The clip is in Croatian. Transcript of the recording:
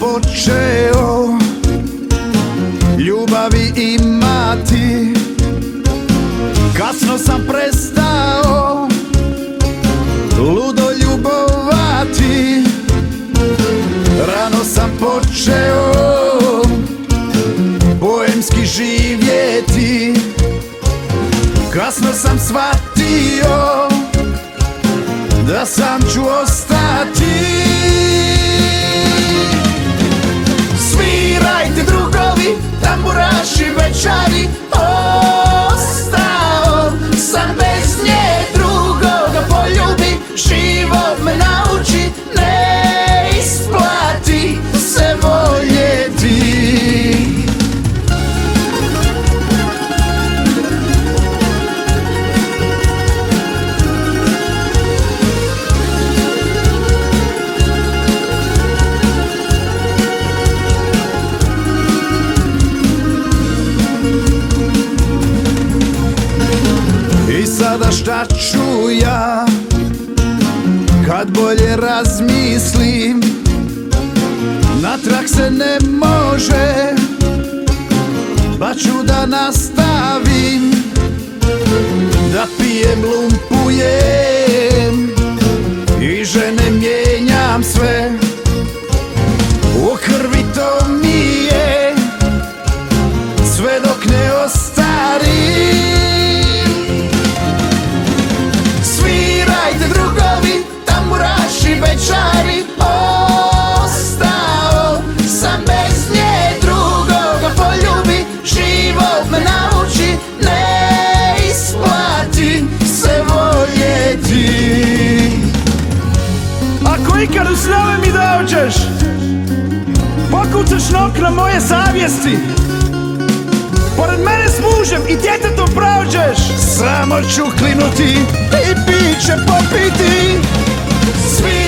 počeo. Ljubavi imati. Kasno sam prestao Ludo ljubovati. Rano sam počeo Boemski živjeti. Kasno sam shvatio Da sam ću ostati večari Ostao sam bez nje drugoga poljubi sada šta ću ja? Kad bolje razmislim Natrag se ne može Pa ću da nastavim Da pijem, lumpujem večari Ostao sam bez nje drugoga. Poljubi Život me nauči, ne isplati se voljeti. Ako ikad u snove mi dođeš Pokucaš na moje savjesti. Pored mene s mužem i djetetom prođeš. Samo ću klinuti i piće popiti. Svirajte